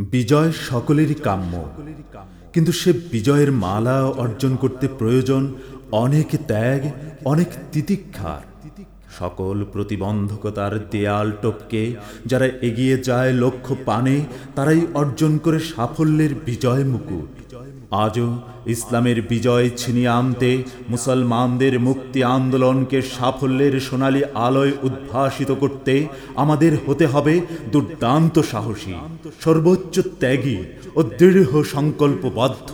বিজয় সকলেরই কাম্য। কিন্তু সে বিজয়ের মালা অর্জন করতে প্রয়োজন অনেক ত্যাগ, অনেক তিতিক্ষার। সকল প্রতিবন্ধকতার দেয়াল টপকে, যারা এগিয়ে যায় লক্ষ্য পানে তারাই অর্জন করে সাফল্যের বিজয় মুকুট। আজও ইসলামের বিজয় ছিনিয়ে আনতে মুসলমানদের মুক্তি আন্দোলনকে সাফল্যের সোনালী আলোয় উদ্ভাসিত করতে আমাদের হতে হবে দুর্দান্ত সাহসী, সর্বোচ্চ ত্যাগী ও দৃঢ় সংকল্পবদ্ধ।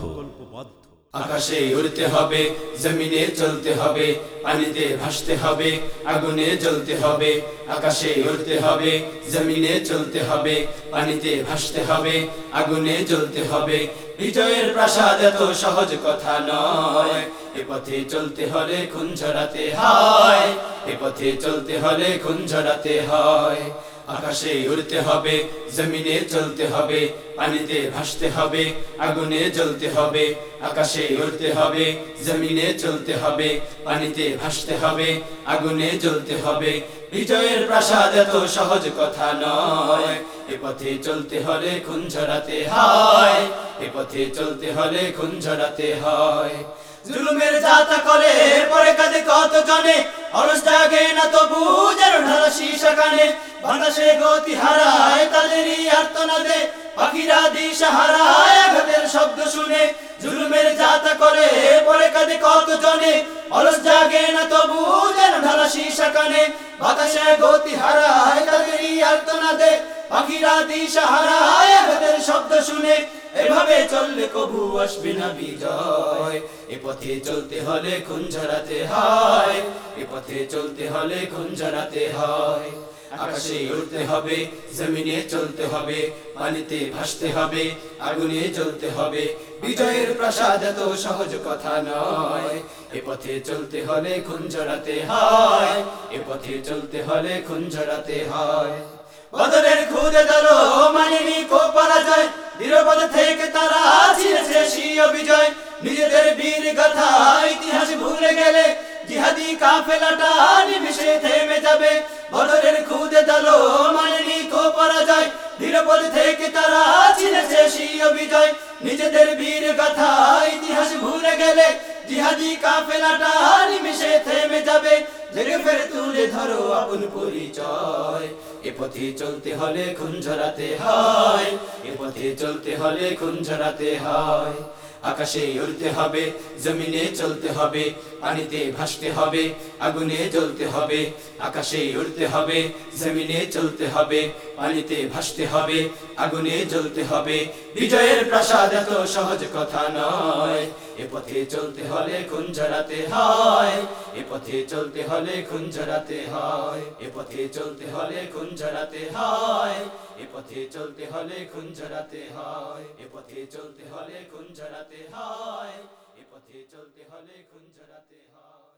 আকাশে উড়তে হবে, জমিনে চলতে হবে, পানিতে ভাসতে হবে, আগুনে জ্বলতে হবে। আকাশে উড়তে হবে, জমিনে চলতে হবে, পানিতে ভাসতে হবে, আগুনে জ্বলতে হবে। বিজয়ের প্রাসাদ এত সহজ কথা নয়। এ পথে চলতে হলে খুন ঝরাতে হয়। এ পথে চলতে হলে খুন ঝরাতে হয়। আকাশে উড়তে হবে, জমিনে চলতে হবে, পানিতে ভাসতে হবে, আগুনে জ্বলতে হবে, আকাশে উড়তে হবে, জমিনে চলতে হবে, পানিতে ভাসতে হবে, আগুনে জ্বলতে হবে। বিজয়ের প্রাসাদ এত সহজ কথা নয়, এ পথে চলতে হলে খুন ঝরাতে হয়, এ পথে চলতে হলে খুন ঝরাতে হয়। জুলুমের যাতা করে, পরে কাঁদে কত জনে জাগে না কানে বাতাসে গতি হারায় তাদেরই আর্তনাদে। পাখিরা দিশা হারায় আঘাতের শব্দ শুনে জুলুমের যাতা করে পরে কাঁদে কত জনে অলস জাগে না তবু যেন ঢালা শীষা কানে। বাতাসে গতি হারায় তাদেরই আর্তনাদে। পাখিরা দিশা হারায় আঘাতের শব্দ শুনে এভাবে চললে কবু আসবে না বিজয়। এ পথে চলতে হলে খুন ঝরাতে হয়। এ পথে চলতে হলে খুন ঝরাতে হয়। আকাশে উড়তে হবে, জমিনে চলতে হবে, পানিতে ভাসতে হবে, আগুনে জ্বলতে হবে। বিজয়ের প্রাসাদ এত সহজ কথা নয়। এ পথে চলতে হলে খুন ঝরাতে হয়। এ পথে চলতে হলে খুন ঝরাতে হয়। বদলের খুদে দল মানিনি কো নিরপদ থেকে তারা ছিঁড়েছে স্বীয় বিজয়। নিজেদের বীর গাথা ইতিহাস ভুলে গেলে জিহাদি কাফেলাটা নিমিশে থেমে যাবে। বদলের খুদে দল মানিনি কো পরাজয়। নিরপদ থেকে তারা ছিঁড়েছে স্বীয় বিজয়। নিজেদের বীর গাথা ইতিহাস ভুলে গেলে জিহাদি কাফেলাটা নিমিশে থেমে যাবে। জেগে ফের তুলে ধরো আপন পরিচয়। এ পথে চলতে হলে খুন ঝরাতে হয়। এ পথে চলতে হলে খুন ঝরাতে হয়। আকাশে উড়তে হবে, জমিনে চলতে হবে, পানিতে ভাসতে হবে, আগুনে জ্বলতে হবে, আকাশে উড়তে হবে, জমিনে চলতে হবে, পানিতে ভাসতে হবে, আগুনে জ্বলতে হবে। বিজয়ের প্রাসাদ এত সহজ কথা নয়। এ পথে চলতে হলে খুন ঝরাতে হয়, এ পথে চলতে হলে খুন ঝরাতে হয়, এ পথে চলতে হলে খুন ঝরাতে হয়, এ পথে চলতে হলে খুন ঝরাতে হয়, এ পথে চলতে হলে খুন ঝরাতে হয়।